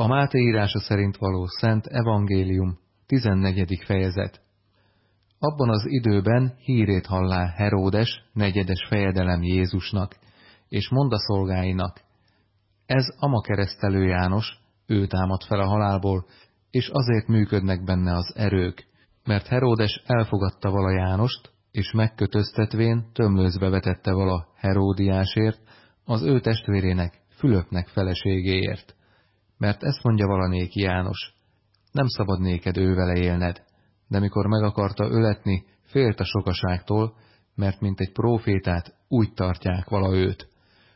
A Máté írása szerint való Szent Evangélium, 14. fejezet. Abban az időben hírét hallá Heródes, negyedes fejedelem Jézusnak, és mond szolgáinak, ez ama keresztelő János, ő támad fel a halálból, és azért működnek benne az erők, mert Heródes elfogadta vala Jánost, és megkötöztetvén tömlőzbe vetette vala Heródiásért, az ő testvérének, Fülöpnek feleségéért. Mert ezt mondja valanéki János, nem szabad néked ő vele élned, de mikor meg akarta öletni, félt a sokaságtól, mert mint egy prófétát úgy tartják vala őt.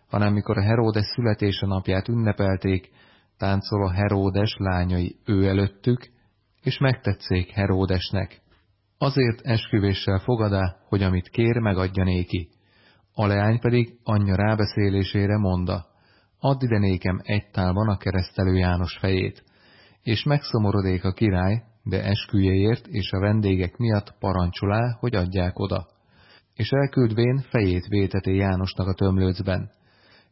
Hanem mikor a Heródes születése napját ünnepelték, táncol a Heródes lányai ő előttük, és megtetszék Heródesnek. Azért esküvéssel fogadá, hogy amit kér, megadja néki. A leány pedig anyja rábeszélésére monda, add ide nékem egy tálban a keresztelő János fejét, és megszomorodék a király, de esküjéért és a vendégek miatt parancsolá, hogy adják oda. És elküldvén fejét véteté Jánosnak a tömlőcben,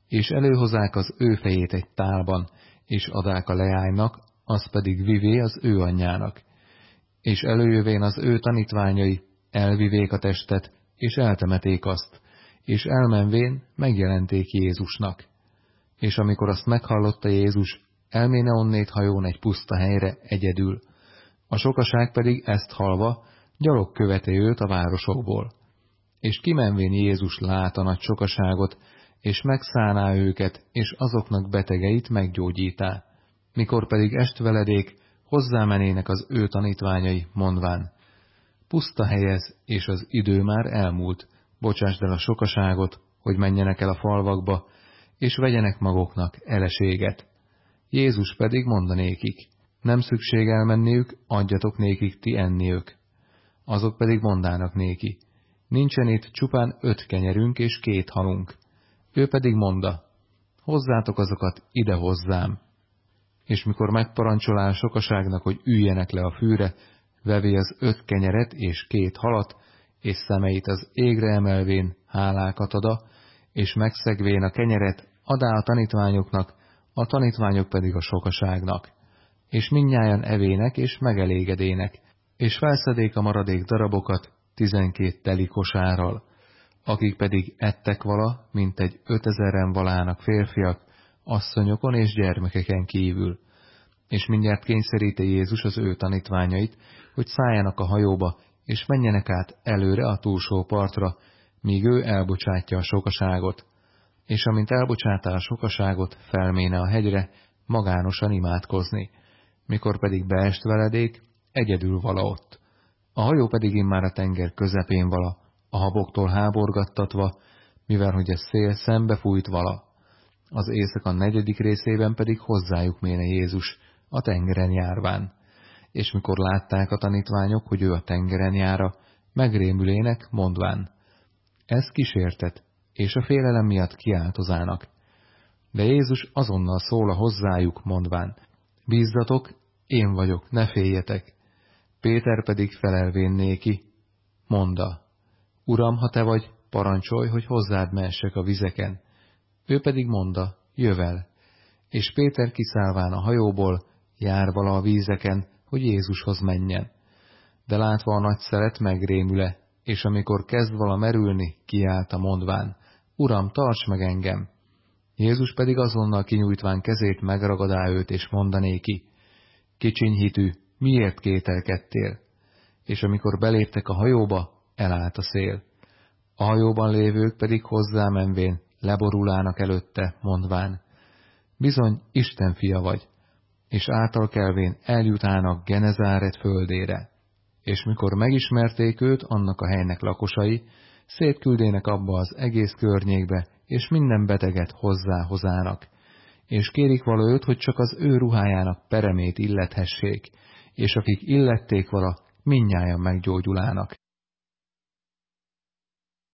és előhozák az ő fejét egy tálban, és adák a leánynak, az pedig vivé az ő anyjának. És előjövén az ő tanítványai elvivék a testet, és eltemeték azt, és elmenvén megjelenték Jézusnak. És amikor azt meghallotta Jézus, elméne onnét hajón egy puszta helyre egyedül. A sokaság pedig ezt halva, gyalog követe őt a városokból. És kimenvén Jézus lát a nagy sokaságot, és megszállná őket, és azoknak betegeit meggyógyítá. Mikor pedig estveledék, hozzámenének az ő tanítványai, mondván, puszta helyez, és az idő már elmúlt, bocsásd el a sokaságot, hogy menjenek el a falvakba, és vegyenek maguknak eleséget. Jézus pedig mondanékik, nem szükség elmenniük, adjatok nékik ti enniük. Azok pedig mondának néki, nincsen itt csupán öt kenyerünk és két halunk. Ő pedig mondta, hozzátok azokat ide hozzám. És mikor megparancsolál sokaságnak, hogy üljenek le a fűre, vevé az öt kenyeret és két halat, és szemeit az égre emelvén hálákat ada, és megszegvén a kenyeret adá a tanítványoknak, a tanítványok pedig a sokaságnak. És minnyáján evének és megelégedének, és felszedék a maradék darabokat tizenkét teli kosárral akik pedig ettek vala, mint egy ötezeren valának férfiak, asszonyokon és gyermekeken kívül. És mindjárt kényszeríte Jézus az ő tanítványait, hogy szálljanak a hajóba, és menjenek át előre a túlsó partra, míg ő elbocsátja a sokaságot. És amint elbocsátá a sokaságot, felméne a hegyre, magánosan imádkozni. Mikor pedig beest veledék, egyedül vala ott. A hajó pedig immár a tenger közepén vala, a haboktól háborgattatva, mivel hogy a szél szembe fújt vala. Az éjszaka negyedik részében pedig hozzájuk méne Jézus, a tengeren járván. És mikor látták a tanítványok, hogy ő a tengeren jára, megrémülének, mondván, ez kísértet, és a félelem miatt kiáltozának. De Jézus azonnal szól a hozzájuk, mondván, bízzatok, én vagyok, ne féljetek. Péter pedig felelvén néki, monda, Uram, ha te vagy, parancsolj, hogy hozzád mehessek a vizeken. Ő pedig mondta, jövel. És Péter kiszállván a hajóból, jár vala a vízeken, hogy Jézushoz menjen. De látva a nagy szelet megrémüle, és amikor kezd vala merülni, kiállt a mondván, Uram, tarts meg engem! Jézus pedig azonnal kinyújtván kezét megragadá őt, és mondanéki, kicsiny hitű, miért kételkedtél? És amikor beléptek a hajóba, elállt a szél. A hajóban lévők pedig hozzámenvén leborulának előtte, mondván, bizony Isten fia vagy, és által kelvén eljutának Genezáret földére. És mikor megismerték őt annak a helynek lakosai, szétküldének abba az egész környékbe, és minden beteget hozzáhozának, és kérik vala őt, hogy csak az ő ruhájának peremét illethessék, és akik illették vala, minnyáján meggyógyulának.